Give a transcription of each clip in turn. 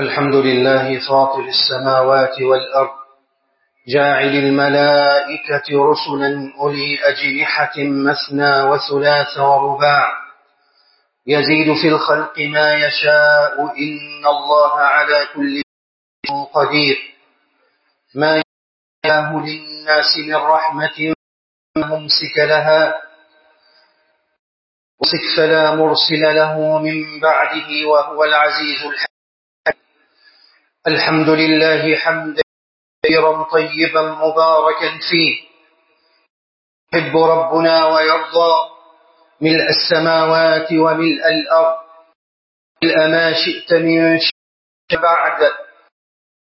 الحمد لله فاطر السماوات والأرض جاعل الملائكة رسلا أولي أجنحة مثنى وثلاث ورباع يزيد في الخلق ما يشاء إن الله على كل شيء قدير. ما ياه للناس من رحمة ممسك لها وصف فلا مرسل له من بعده وهو العزيز الحكيم. الحمد لله حمدا كثيرا طيبا مباركا فيه. يحب ربنا ويرضى. ملء السماوات وملء الأرض. ملء ما شئت من شيء بعد.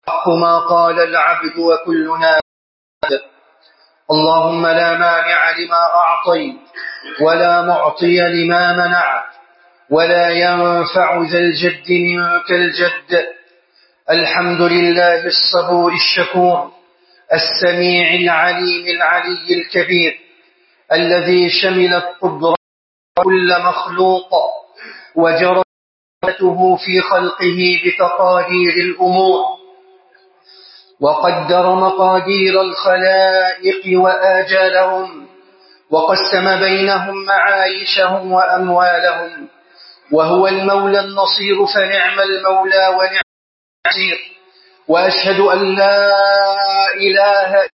حق ما قال العبد وكلنا اللهم لا مانع لما أعطيت ولا معطي لما منعت. ولا ينفع ذا الجد منك الجد. الحمد لله الصبور الشكور السميع العليم العلي الكبير الذي شملت قدرة كل مخلوق وجرته في خلقه بتقادير الأمور وقدر مقادير الخلائق وآجالهم وقسم بينهم معايشهم وأموالهم وهو المولى النصير فنعم المولى ونعم النصير وأشهد أن لا إله إلا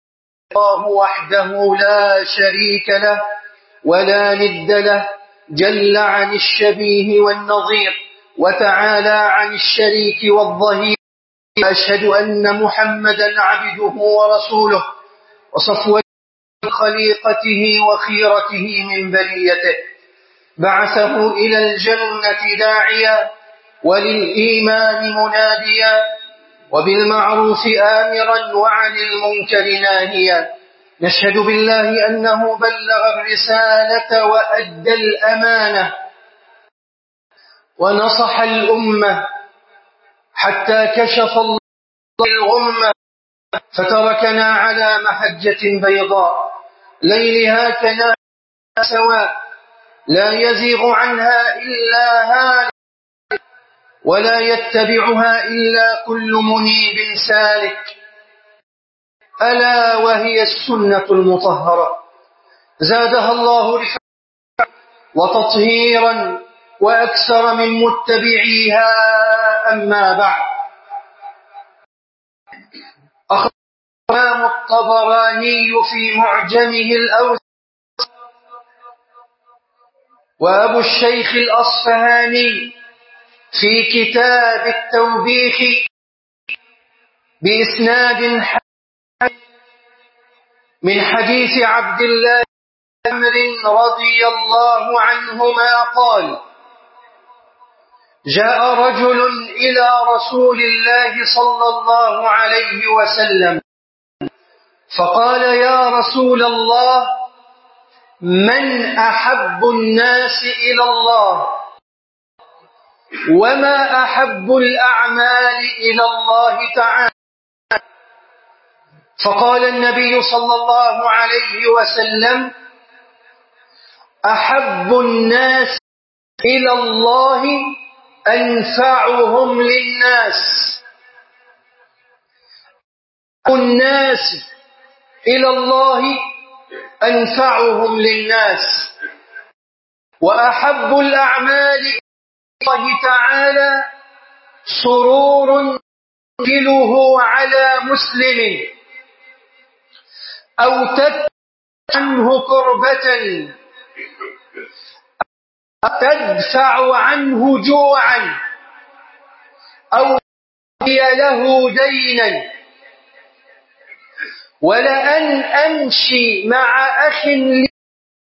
الله وحده لا شريك له ولا ند له جل عن الشبيه والنظير وتعالى عن الشريك والظهير. أشهد أن محمدا عبده ورسوله وصفوة خليقته وخيرته من بريته بعثه إلى الجنة داعيا وللإيمان مناديا وبالمعروف آمرا وعن المنكر ناهيا. نشهد بالله أنه بلغ الرسالة وأدى الأمانة ونصح الأمة حتى كشف الله الغمة فتركنا على محجة بيضاء. ليلها كنا سواء. لا يزيغ عنها إلا هالك. ولا يتبعها إلا كل منيب سالك. ألا وهي السنة المطهرة. زادها الله رفعا وتطهيرا وأكثر من متبعيها أما بعد. أخبرنا الطبراني في معجمه الأوسط وأبو الشيخ الأصفهاني في كتاب التوبيخ بإسناد من حديث عبد الله عمر رضي الله عنهما قال جاء رجل إلى رسول الله صلى الله عليه وسلم فقال يا رسول الله من أحب الناس إلى الله؟ وما أحب الأعمال إلى الله تعالى. فقال النبي صلى الله عليه وسلم أحب الناس إلى الله أنفعهم للناس. الناس إلى الله أنفعهم للناس. وأحب الأعمال الله تعالى سرور ينزله على مسلم. أو تدفع عنه كربة. تدفع عنه جوعا. أو له دينا. ولأن أمشي مع أخ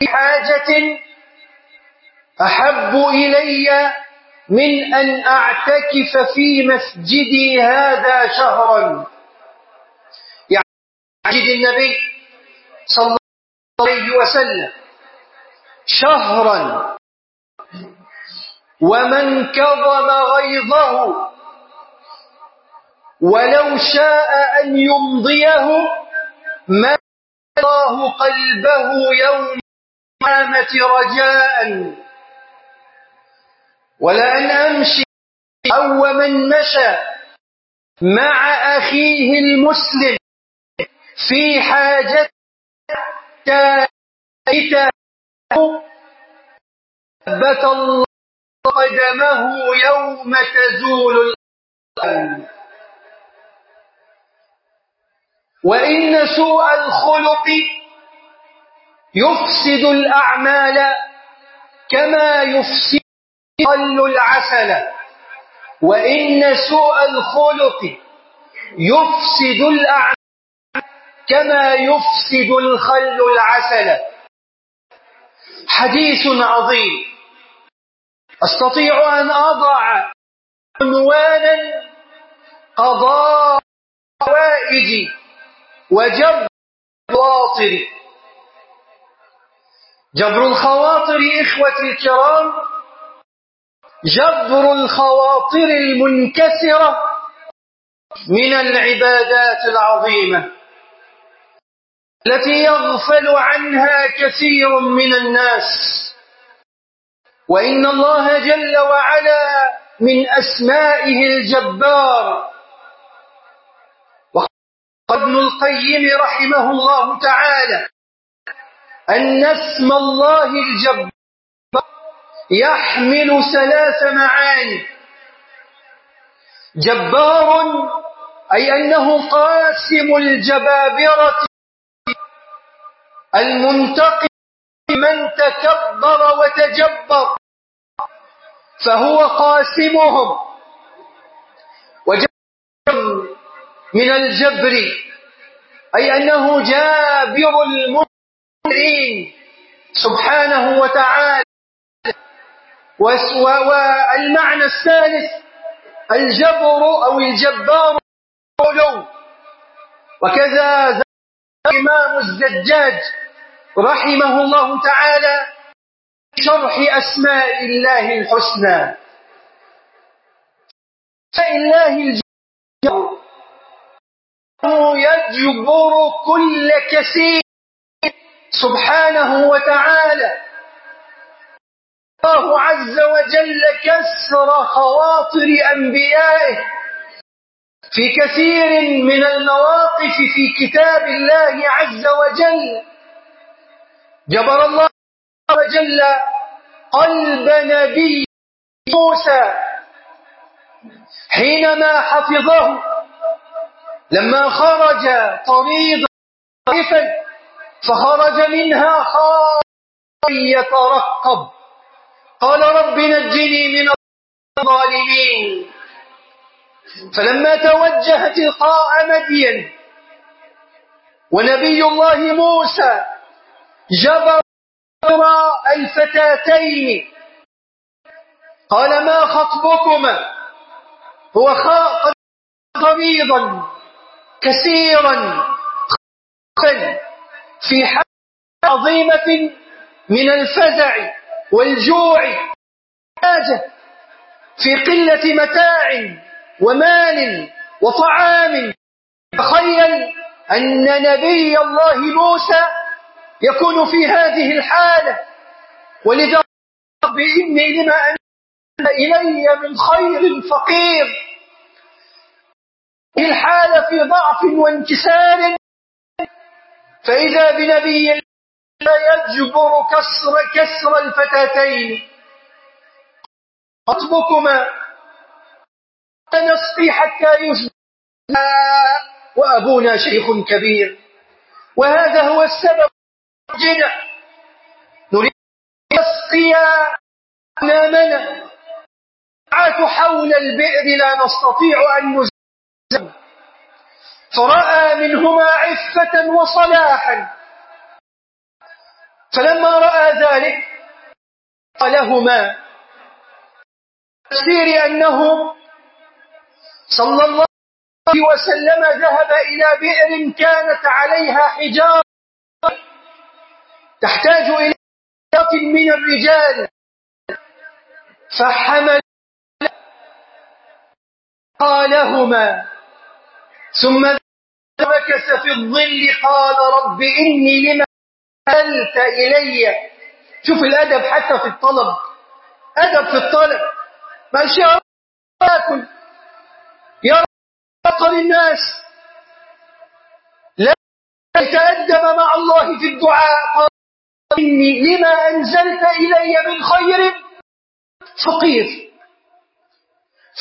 لحاجة أحب إلي من أن أعتكف في مسجدي هذا شهرا. يعني مسجد النبي صلى الله عليه وسلم. شهرا. ومن كظم غيظه. ولو شاء أن يمضيه ما الله قلبه يوم القيامة رجاء. ولأن أمشي أو من مشى مع أخيه المسلم في حاجة ثبت الله قدمه يوم تزول القدم وإن سوء الخلق يفسد الأعمال كما يفسد قل العسل. وإن سوء الخلق يفسد الأعمال كما يفسد الخل العسل. حديث عظيم. أستطيع أن أضع عنوانا قضاء حوائج وجبر الخواطر. جبر الخواطر إخوتي الكرام جبر الخواطر المنكسرة من العبادات العظيمة التي يغفل عنها كثير من الناس. وإن الله جل وعلا من أسمائه الجبار. وقال ابن القيم رحمه الله تعالى أن اسم الله الجبار يحمل ثلاث معاني. جبار أي أنه قاسم الجبابرة المنتقم من تكبر وتجبر فهو قاسمهم. وجبر من الجبر أي أنه جابر المنكرين سبحانه وتعالى. والمعنى الثالث الجبر أو الجبار علو وكذا الإمام الزجاج رحمه الله تعالى شرح أسماء الله الحسنى. الله الجبر يجبر كل كثير سبحانه وتعالى. الله عز وجل كسر خواطر أنبيائه في كثير من المواقف في كتاب الله عز وجل. جبر الله عز وجل قلب نبي موسى حينما حفظه لما خرج طريضا فخرج منها خائفا يترقب قال رب نجني من الظالمين. فلما توجه تلقاء مدين ونبي الله موسى جبر الفتاتين. قال ما خطبكما؟ هو خاق غميضا كثيرا في حالة عظيمة من الفزع. والجوع حاجة في قلة متاع ومال وطعام. تخيل أن نبي الله موسى يكون في هذه الحالة. ولذا بإني لما أنزل إلي من خير فقير. الحالة في ضعف وانكسار. فإذا بنبي يجبر كسر, كسر الفتاتين. خطبكما. نسقي حتى يشبه وأبونا شيخ كبير. وهذا هو السبب. جنا نريد نسقي أمامنا حول البئر لا نستطيع أن نزل فرأى منهما عفة وصلاحا. فلما رأى ذلك قالهما تفسير أنه صلى الله عليه وسلم ذهب إلى بئر كانت عليها حجارة تحتاج إلى من الرجال فحمل قالهما ثم مكث في الظل قال رب إني لما أنت إلي. شوف الأدب حتى في الطلب. أدب في الطلب. ما شاء أكل يا رب الناس لا يتأدب مع الله في الدعاء. قال إني لما أنزلت إلي من خير فقير.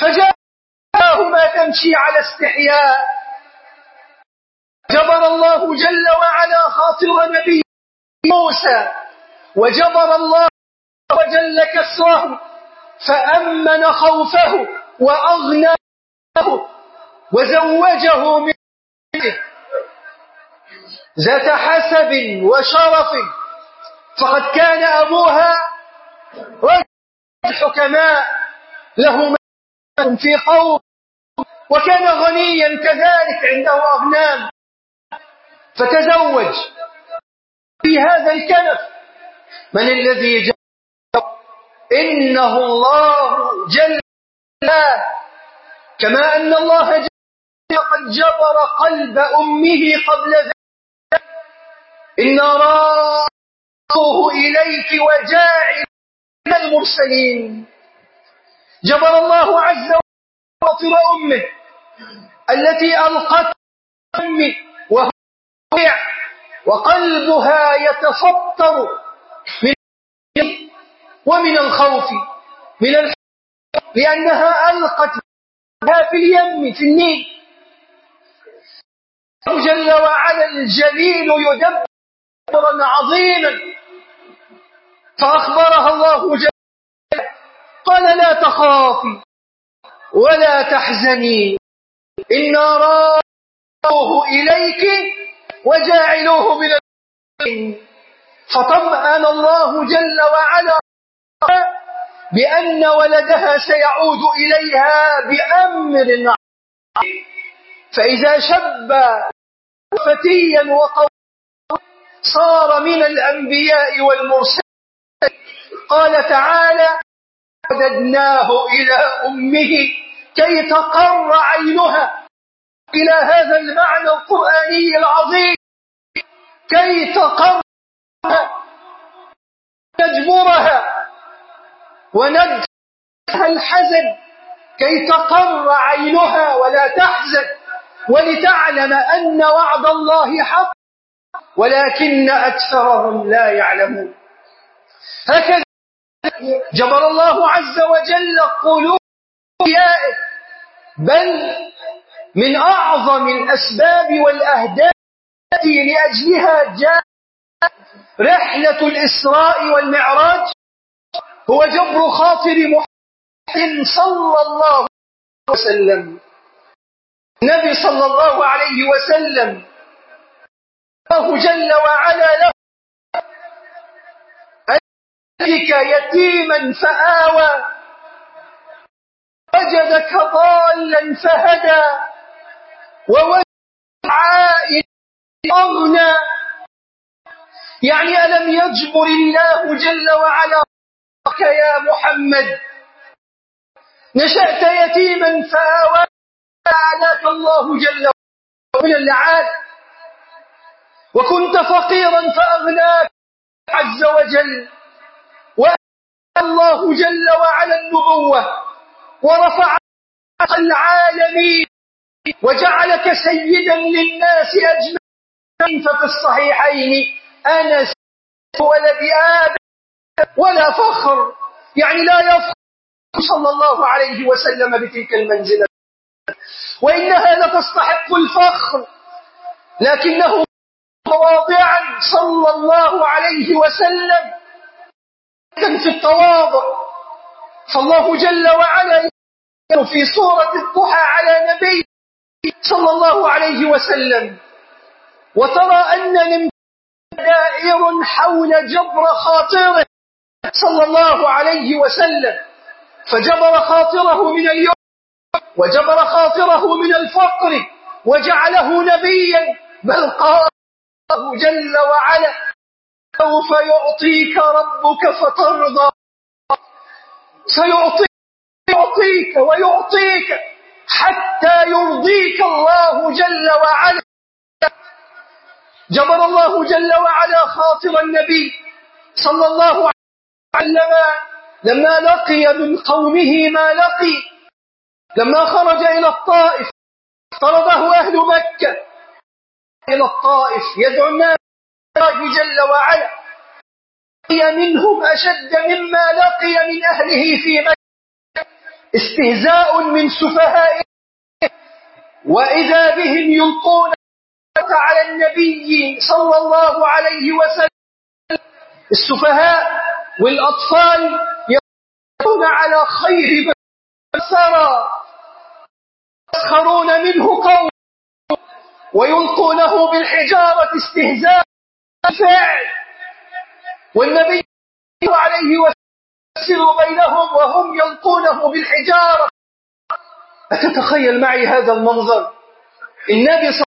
فجاءهما تمشي على استحياء. جبر الله جل وعلا خاطر نبي موسى وجبر الله وجل كسره فأمن خوفه وأغناه وزوجه من ذات حسب وشرف. فقد كان أبوها رجل حكماء له في قوم وكان غنيا كذلك عنده أغنام فتزوج. هذا الكنف. من الذي جاء إنه الله جل كما أن الله جل قد جبر قلب أمه قبل ذلك. إن راه إليك وجاعل من المرسلين. جبر الله عز وجل خاطر أمه التي ألقت أمي وهو وقلبها يتفطر من ومن الخوف من لأنها ألقت في اليم في النيل. جل وعلا الجليل يدبرا عظيما. فأخبرها الله جل قال لا تخافي ولا تحزني إنا راه إليك وجاعلوه من فطمأن الله جل وعلا بأن ولدها سيعود إليها بأمر فإذا شب فتيا وقويا صار من الأنبياء والمرسلين. قال تعالى وددناه إلى أمه كي تقر عينها إلى هذا المعنى القرآني العظيم. كي تقر نجبرها وندها الحزن. كي تقر عينها ولا تحزن. ولتعلم أن وعد الله حق. ولكن أكثرهم لا يعلمون. هكذا جبر الله عز وجل قلوب بل من أعظم الأسباب والأهداف التي لأجلها جاء رحلة الإسراء والمعراج هو جبر خاطر محمد صلى الله عليه وسلم. النبي صلى الله عليه وسلم الله جل وعلا له. أنك يتيما فآوى وجدك ضالا فهدى. ووجد عائل أغنى. يعني ألم يجبر الله جل وعلا يا محمد؟ نشأت يتيما فآوى أعلاك الله جل من اللعان. وكنت فقيرا فأغناك عز وجل. الله جل وعلا النبوة ورفع العالمين وجعلك سيدا للناس أجمعين ففي الصحيحين. أنا ولد آدم ولا فخر. يعني لا يفخر صلى الله عليه وسلم بتلك المنزلة. وإنها لتستحق الفخر. لكنه مواضعا صلى الله عليه وسلم. في التواضع. فالله جل وعلا في سورة الضحى على نبي صلى الله عليه وسلم. وترى أن دائر حول جبر خاطره صلى الله عليه وسلم. فجبر خاطره من اليوم وجبر خاطره من الفقر وجعله نبيا بل قال الله جل وعلا سوف يعطيك ربك فترضى. سيعطيك يعطيك ويعطيك. حتى يرضيك الله جل وعلا. جبر الله جل وعلا خاطر النبي صلى الله عليه وسلم لما لقي من قومه ما لقي. لما خرج إلى الطائف طلبه أهل مكة. إلى الطائف يدعو الناس الله جل وعلا. لقي منهم أشد مما لقي من أهله في مكة. استهزاء من سفهاء وإذا بهم يلقون على النبي صلى الله عليه وسلم السفهاء والأطفال يقولون على خير بسرى يسخرون منه قوم ويلقونه بالحجارة استهزاء فعل والنبي عليه وسلم بينهم وهم يلقونه بالحجارة. أتتخيل معي هذا المنظر؟ النبي صلى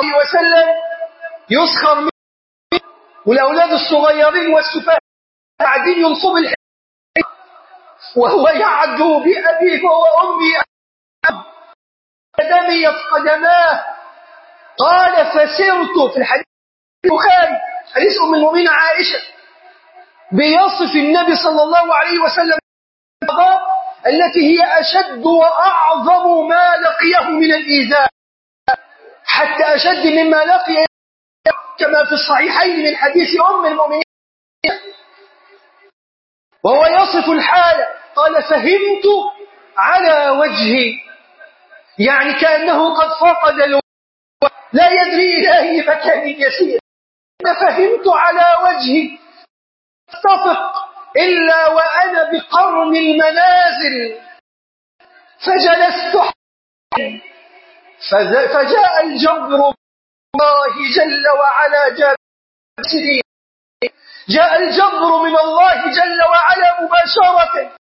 الله عليه وسلم يسخر منه والأولاد الصغيرين والسفهاء قاعدين ينصب الحجارة. وهو يعدو بأبيه وأمي دميت قدماه قال فسرت في الحديث البخاري حديث أم المؤمنين عائشة. بيصف النبي صلى الله عليه وسلم التي هي أشد وأعظم ما لقيه من الإيذاء حتى أشد مما لقي كما في الصحيحين من حديث أم المؤمنين. وهو يصف الحالة قال فهمت على وجهي. يعني كأنه قد فقد الوجه. لا يدري إلى أي مكان يسير فهمت على وجهي. اتفق إلا وأنا بقرن المنازل. فجلست فجاء الجبر الله جل وعلا جاء جاء الجبر من الله جل وعلا مباشرة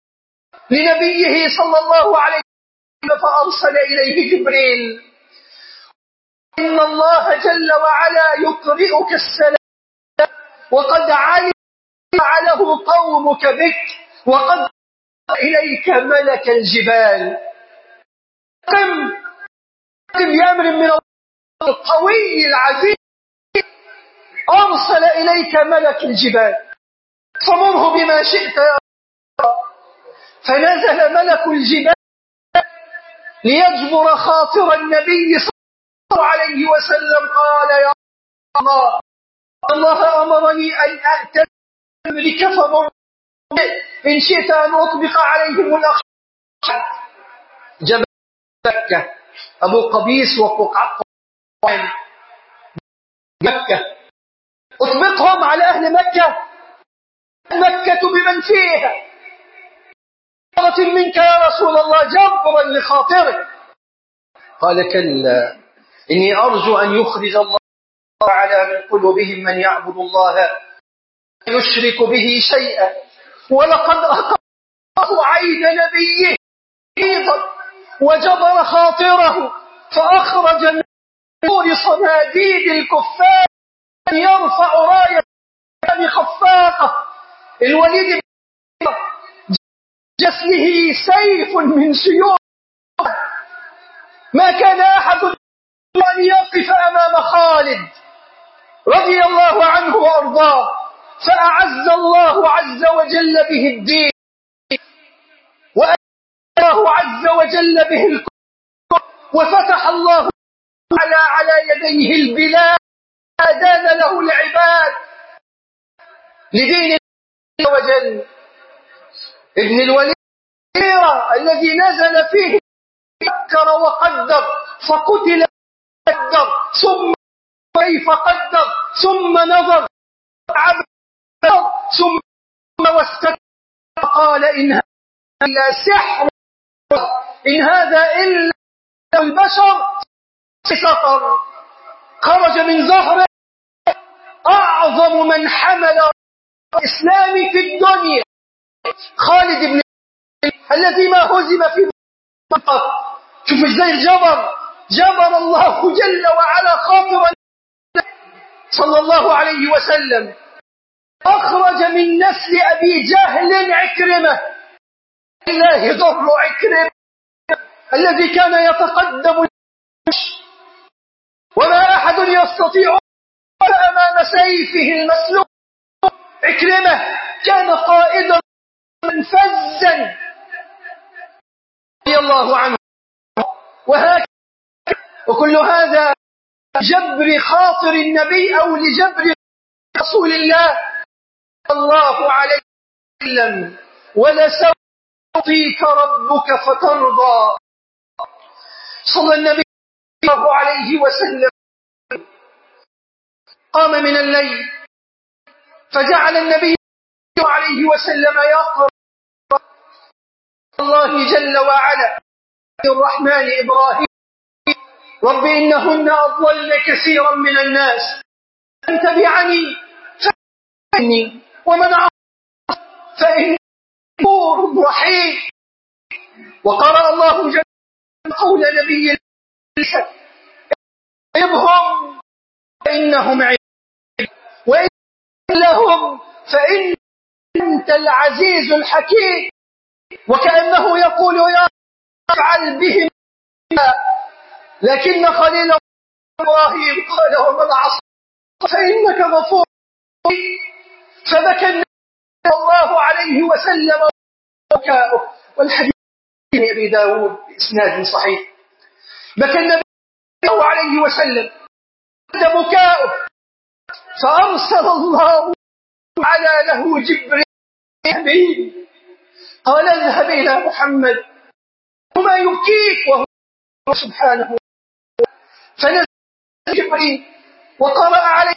لنبيه صلى الله عليه وسلم فأرسل إليه جبريل. إن الله جل وعلا يقرئك السلام. وقد علم فعله قومك بك وقد إليك ملك الجبال. قم بأمر من القوي العزيز. أرسل إليك ملك الجبال. فمره بما شئت يا فنزل ملك الجبال ليجبر خاطر النبي صلى الله عليه وسلم. قال يا الله الله أمرني أن أأتي فمر إن شئت أن أطبق عليهم الأخ جبل مكة أبو قبيس وقعق مكة اطبقهم على أهل مكة مكة بمن فيها منك يا رسول الله جبرا لخاطرك قال كلا إني أرجو أن يخرج الله تعالى من قلوبهم من يعبد الله يشرك به شيئا. ولقد أقام عين نبيه أيضا وجبر خاطره فأخرج من نور صناديد الكفار يرفع راية خفاقة الوليد جسمه سيف من سيوف. ما كان أحد أن يقف أمام خالد رضي الله عنه وأرضاه. فأعز الله عز وجل به الدين. وأعز الله عز وجل به الكفر. وفتح الله على على يديه البلاد. أدان له العباد. لدين الله وجل. ابن الوليد الذي نزل فيه فكر وقدر. فقتل قدر. ثم كيف قدر. ثم نظر. عبد ثم واستكبر قال إن هذا إلا سحر إن هذا إلا البشر سطر خرج من ظهره أعظم من حمل الإسلام في الدنيا. خالد بن الذي ما هزم في قط شوف إزاي الجبر جبر الله جل وعلا خاطرا صلى الله عليه وسلم. أخرج من نسل أبي جهل عكرمة. الله ضر عكرمة الذي كان يتقدم. وما أحد يستطيع أمام سيفه المسلوب. عكرمة كان قائدا منفزا رضي الله عنه. وهكذا. وكل هذا جبر خاطر النبي أو لجبر رسول الله. الله عليه وسلم ولسوف يعطيك ربك فترضى. صلى النبي صلى الله عليه وسلم. قام من الليل فجعل النبي صلى الله عليه وسلم يقرأ الله جل وعلا الرحمن إبراهيم. رب إنهن أضلن كثيرا من الناس. أن تبعني فإني ومن عصى فإني غفور رحيم. وقرأ الله جل قول نبي ابهم فإنهم عباد. وإن لهم فإن أنت العزيز الحكيم. وكأنه يقول يا افعل بهم لكن خليل إبراهيم قال ومن عصى فإنك غفور فبكى النبي صلى الله عليه وسلم بكاؤه والحديث من أبي داود بإسناد صحيح. بكى النبي صلى الله عليه وسلم بكاؤه فأرسل الله على له جبريل. قال اذهب إلى محمد. وما يبكيك وهو سبحانه. فنزل جبريل وقرأ عليه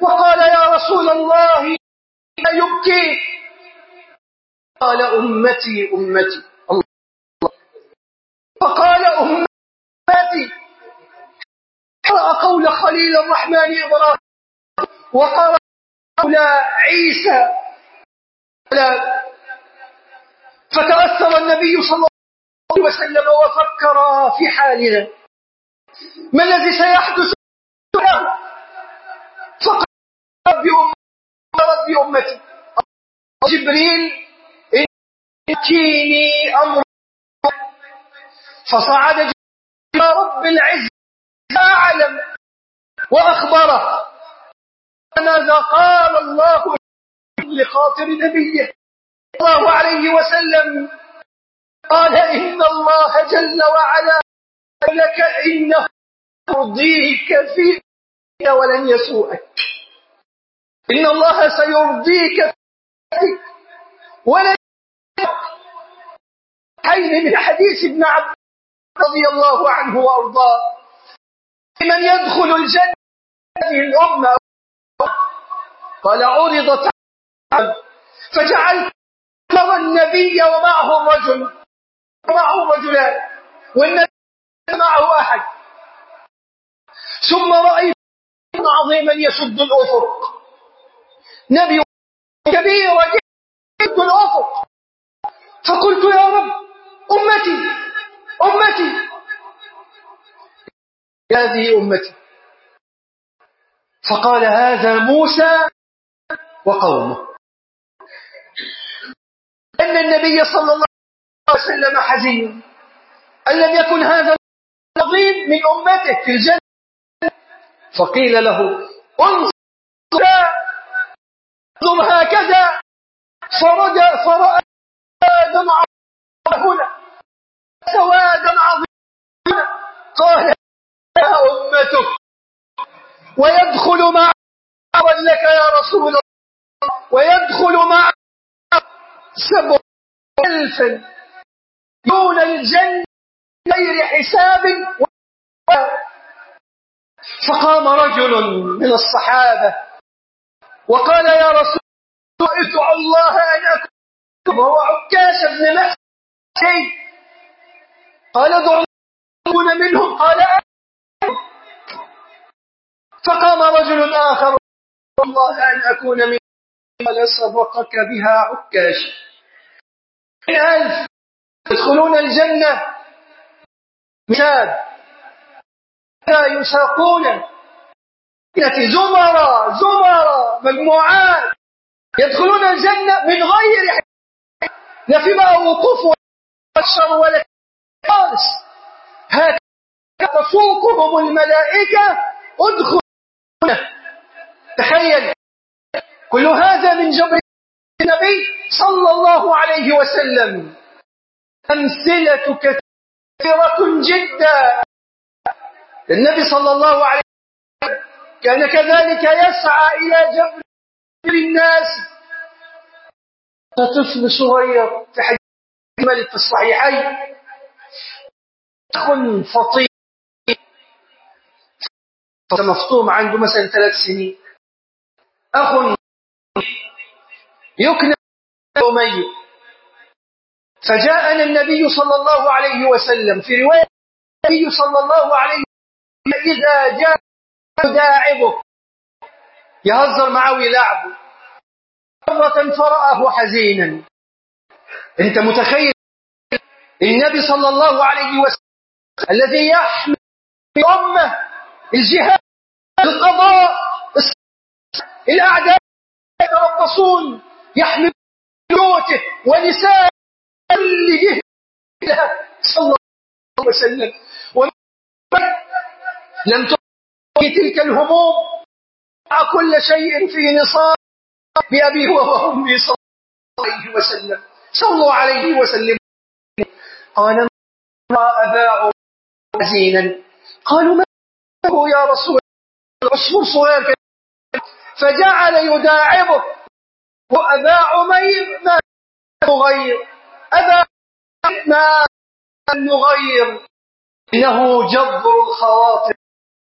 وقال يا رسول الله ما يبكيك قال أمتي أمتي. الله فقال أمتي قرأ قول خليل الرحمن إبراهيم. وقرأ قول عيسى. فتأثر النبي صلى الله عليه وسلم وفكر في حالنا. ما الذي سيحدث؟ له ربي أمتي ربي أمتي. جبريل يأتيني أمر فصعد جبريل رب العزة أعلم وأخبره. ماذا قال الله لخاطر نبيه الله عليه وسلم قال إن الله جل وعلا لك إنه يرضيك في ولن يسوءك. إن الله سيرضيك ولن حين من حديث ابن عبد رضي الله عنه وأرضاه. من يدخل الجنة هذه الأمة قال عرضت فجعلت ترى النبي ومعه الرجل ومعه رجلان والنبي معه أحد. ثم رأيت عظيما يسد الأفق. نبي كبير يسد الأفق. فقلت يا رب أمتي أمتي. هذه أمتي. فقال هذا موسى وقومه. أن النبي صلى الله عليه وسلم حزين. أن لم يكن هذا العظيم من أمته في الجنة. فقيل له انظر انظر هكذا فرد فرأى سوادا هنا سوادا عظيما قال يا أمتك ويدخل مع لك يا رسول الله. ويدخل مع سبع ألفا دون الجنة غير حساب. فقام رجل من الصحابة وقال يا رسول الله ادعو الله أن أكون وهو عكاش بن محسن قال ادعو منهم. قال فقام رجل آخر والله أن أكون من قال سبقك بها عكاش. ألف. يدخلون الجنة. مثال لا يساقون. زمرة زمرة مجموعات. يدخلون الجنة من غير لا في بقى وقوف والشر ولا خالص. هكذا تسوقهم الملائكة ادخلوا تخيل. كل هذا من جبر النبي صلى الله عليه وسلم. أمثلة كثيرة جدا. النبي صلى الله عليه كان كذلك يسعى إلى جبر الناس. طفل صغير في حديث في الصحيحين أخ فطير. مفطوم عنده مثلا ثلاث سنين. أخ يكنى وميت فجاءنا النبي صلى الله عليه وسلم في رواية النبي صلى الله عليه وسلم إذا جاء يداعبه يهزر معه ويلعبه مرة فرأه حزينا. أنت متخيل النبي صلى الله عليه وسلم الذي يحمل أمة الجهاد القضاء الأعداء يتربصون يحمل بيوته ونساء كل جهة صلى الله عليه وسلم. لم تكن تلك الهموم كل شيء في نصاب بأبيه وأمي صلى الله عليه وسلم صلوا عليه وسلم. قال ما أباع حزينا قالوا ما يا رسول عصفور صغير فجعل يداعبه وأبا عمير ما نغير أبا ما نغير. إنه جبر الخواطر.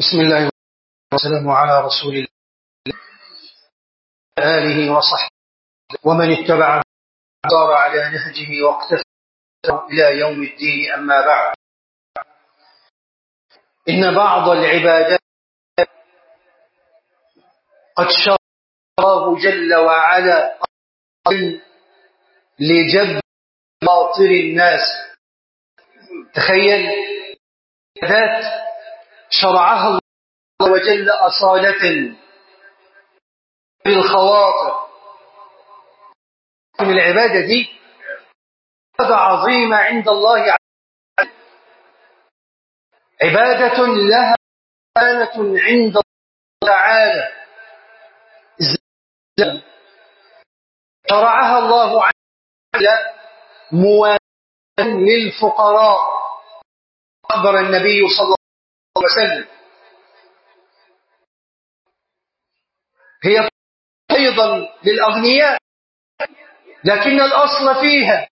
بسم الله والسلام على رسول الله آله وصحبه. ومن اتبع دار على نهجه واقتفى إلى يوم الدين أما بعد. إن بعض العبادات قد شراه جل وعلا لجب باطر الناس. تخيل. ذات شرعها الله وجل أصالة بالخواطر. من العبادة دي عبادة عظيمة عند الله عبادة لها مكانة عند الله تعالى. شرعها الله على موازنة للفقراء. أخبر النبي صلى وسلم. هي أيضا للأغنياء لكن الأصل فيها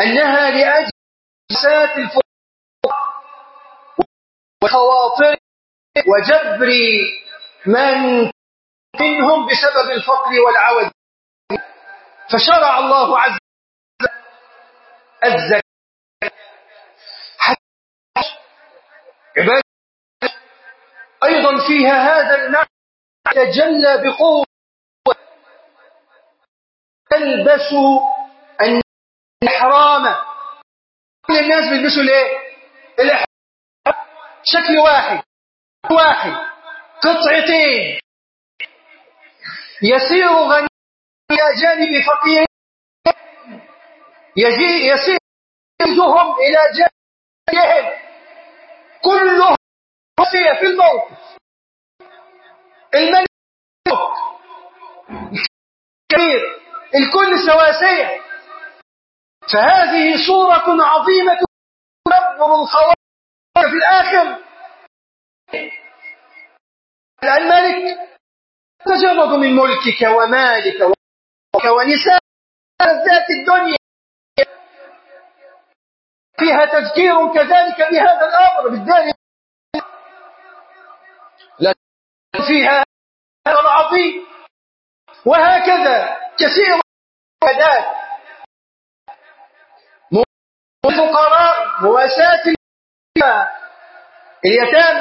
أنها لأجل سات الفقراء وخواطر وجبر من منهم بسبب الفقر والعوج فشرع الله عز وجل الزكاة. عبادة أيضا فيها هذا المعنى تجلى بقوة. تلبس الإحرام. كل الناس بيلبسوا ليه؟ الإحرام. شكل واحد. واحد. قطعتين. يسير غني إلى جانب فقير. يسير جهدهم إلى جانبهم. كلهم في الموقف الملك كبير الكل سواسية فهذه صورة عظيمة تدبر الخواطر في الآخر. الملك تجرد من ملكك ومالك ونساء ذات الدنيا. فيها تذكير كذلك بهذا الأمر. بالذات لكن فيها العظيم. وهكذا كثير من الفقراء مواساة اليتام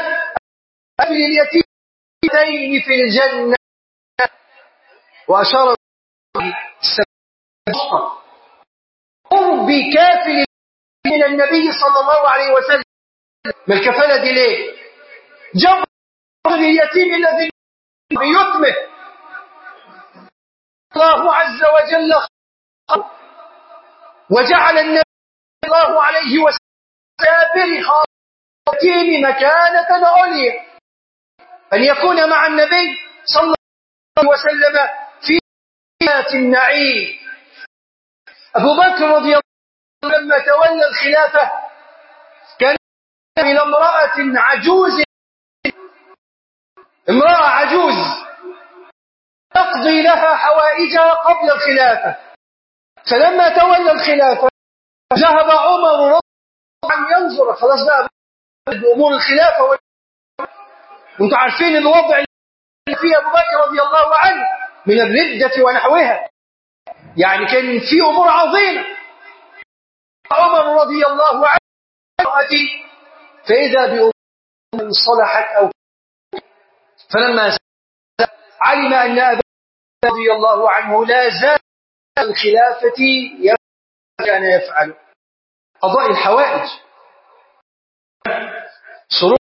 أبل اليتيمين في الجنة. وأشار قرب كافل من النبي صلى الله عليه وسلم. ما الكفالة دي ليه؟ جبر اليتيم الذي بيتمه الله عز وجل وجعل النبي صلى الله عليه وسلم خاطين مكانة عليا. أن يكون مع النبي صلى الله عليه وسلم في جنات النعيم. أبو بكر رضي الله عنه لما تولى الخلافة كان إلى امرأة عجوز امرأة عجوز تقضي لها حوائجها قبل الخلافة. فلما تولى الخلافة ذهب عمر رضي الله عنه ينظر خلاص بقى بأمور الخلافة وأنتم عارفين الوضع اللي فيه أبو بكر رضي الله عنه من الردة ونحوها. يعني كان في أمور عظيمة. عمر رضي الله عنه فإذا بأمور صلحت أو فلما علم أن أبا رضي الله عنه لا زال الخلافة كان يفعل. قضاء الحوائج. سرور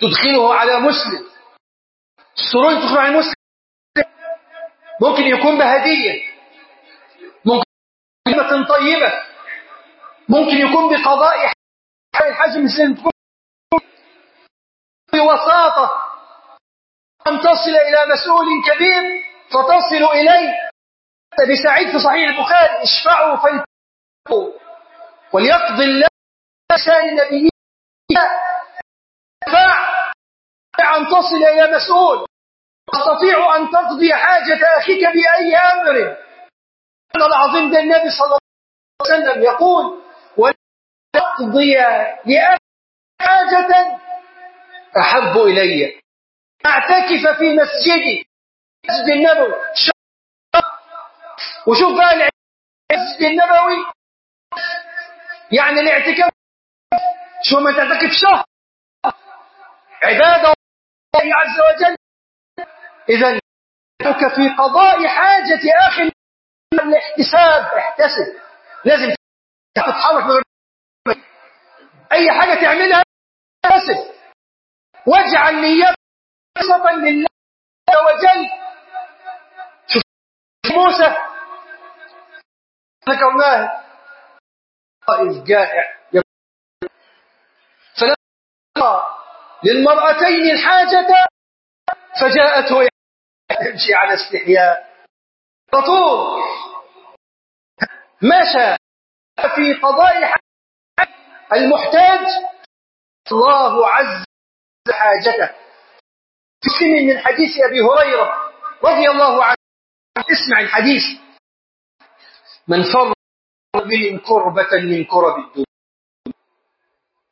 تدخله على مسلم. السرور تدخله على مسلم. ممكن يكون بهدية. ممكن كلمة طيبة. ممكن يكون بقضاء الحجم تكون بوساطة. أن تصل إلى مسؤول كبير فتصل إليه. بسعيد في صحيح البخاري اشفعوا فيتقوا وليقضي الله لسان نبيه. أن تصل إلى مسؤول. تستطيع أن تقضي حاجة أخيك بأي أمر. العظيم ده النبي صلى الله عليه وسلم يقول ولتقضي لأخي حاجة أحب إلي. أعتكف في مسجدي مسجد النبوي. وشوف بقى المسجد النبوي. يعني الاعتكاف شو ما تعتكف شهر عبادة الله عز وجل. إذا في قضاء حاجة أخي الاحتساب. احتسب. لازم تتحرك أي حاجة تعملها احتسب. واجعل نيتك خالصة لله عز وجل. موسى. ذكرناه طائف جائع. فلما للمرأتين الحاجة. فجاءته يمشي على استحياء. فطول مشى في قضاء المحتاج. الله عز حاجته. مسلم من حديث أبي هريرة رضي الله عنه. اسمع الحديث. من فرج من كربة من كرب الدنيا.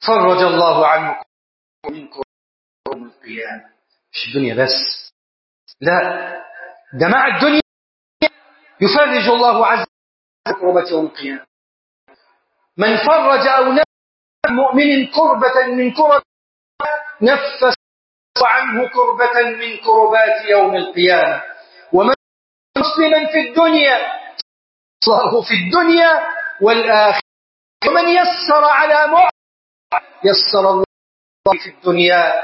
فرج الله عنه من كرب القيامة. مش الدنيا بس. لا. ده مع الدنيا يفرج الله عز وجل كربة يوم القيامة. من فرج أو نفس مؤمن كربة من كرب نفس عنه كربة من كربات يوم القيامة. ومن مسلما في الدنيا صاره في الدنيا والآخرة. ومن يسر على معه يسر الله في الدنيا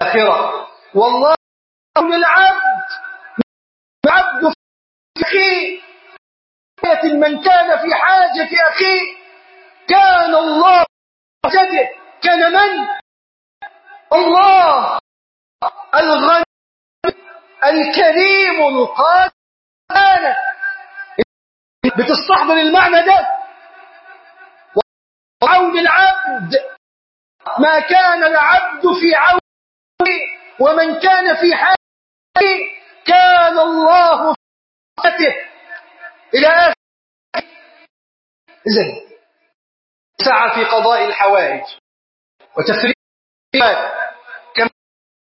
والآخرة. والله للعبد عبد في أخيه. من كان في حاجة أخيه كان الله جده كان من؟ الله. الغني الكريم القادر. بتستحضر المعنى ده. وعون العبد. ما كان العبد في عون ومن كان في حاجة كان الله في إلى آخر. إذن سعى في قضاء الحوائج وتفريق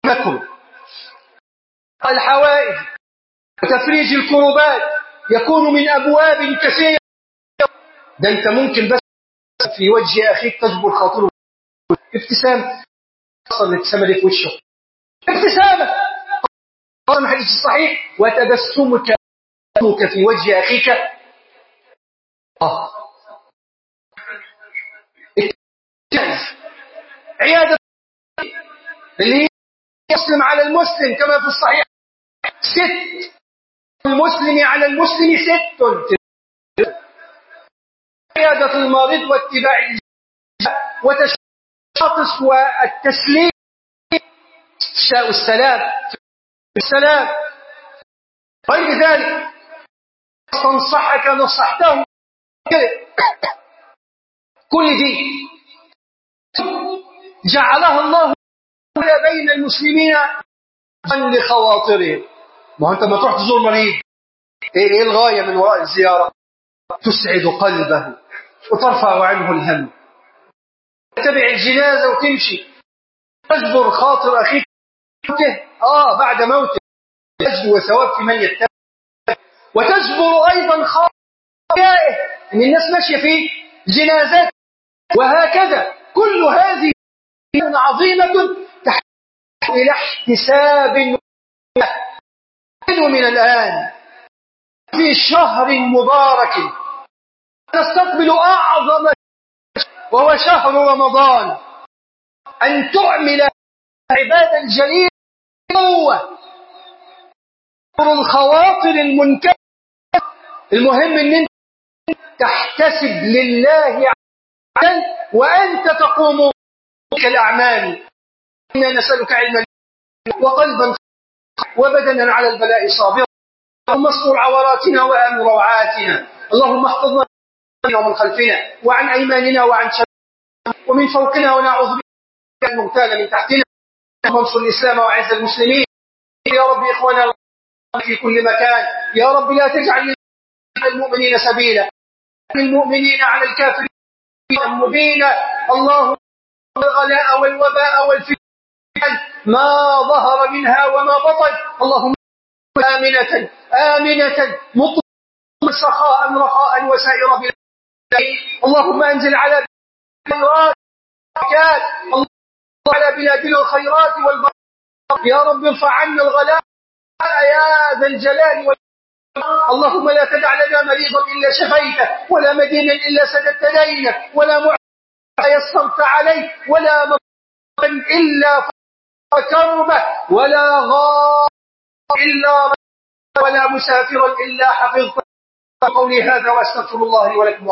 نكون الحوائج وتفريج الكربات يكون من أبواب كثيرة. ده أنت ممكن بس في وجه أخيك تجبر خاطره. ابتسام. أصل الابتسامة في وشه ابتسامة. قال الحديث الصحيح وتبسمك في وجه أخيك. آه. عيادة. اللي هي يسلم على المسلم كما في الصحيح. ست. المسلم على المسلم ست. عيادة المريض واتباع وتشاطس والتسليم. إفشاء السلام. السلام. غير ذلك. تنصحك نصحته. كل دي جعلها الله بين المسلمين لخواطرهم. ما انت ما تروح تزور مريض. إيه إيه الغاية من وراء الزيارة؟ تسعد قلبه وترفع عنه الهم. تتبع الجنازة وتمشي. تجبر خاطر أخيك آه بعد موته. تجبر وثواب في من يتبع. وتجبر أيضا خاطر إن الناس ماشية في جنازات. وهكذا. كل هذه عظيمة إلى احتساب من الآن في شهر مبارك نستقبل أعظم وهو شهر رمضان. أن تعمل عبادة الجليل هو الخواطر المنكرة. المهم أن أنت تحتسب لله وأنت تقوم كالأعمال إنا نسألك علما وقلبا وبدنا على البلاء صابرا. اللهم استر عوراتنا وآمن روعاتنا. اللهم احفظنا ومن خلفنا وعن أيماننا وعن شمالنا. ومن فوقنا ونعوذ بك المغتال من تحتنا. اللهم انصر الإسلام وعز المسلمين. يا رب إخوانا في كل مكان. يا رب لا تجعل المؤمنين سبيلا. المؤمنين على الكافرين مبينا. اللهم الغلاء والوباء والفتن ما ظهر منها وما بطن. اللهم آمنة آمنة. مطمئنة سخاء رخاء وسائر بلاد. اللهم أنزل على الخيرات اللهم على بلادنا الخيرات والبركات. يا رب ارفع عنا الغلاء يا ذا الجلال وال اللهم لا تدع لنا مريضا إلا شفيته ولا مدينا إلا سددت دينه ولا معا يسرت عليه ولا مطلبا إلا كربة ولا غار إلا ولا مسافرا إلا حفظت قولي هذا وأستغفر الله لي ولكم.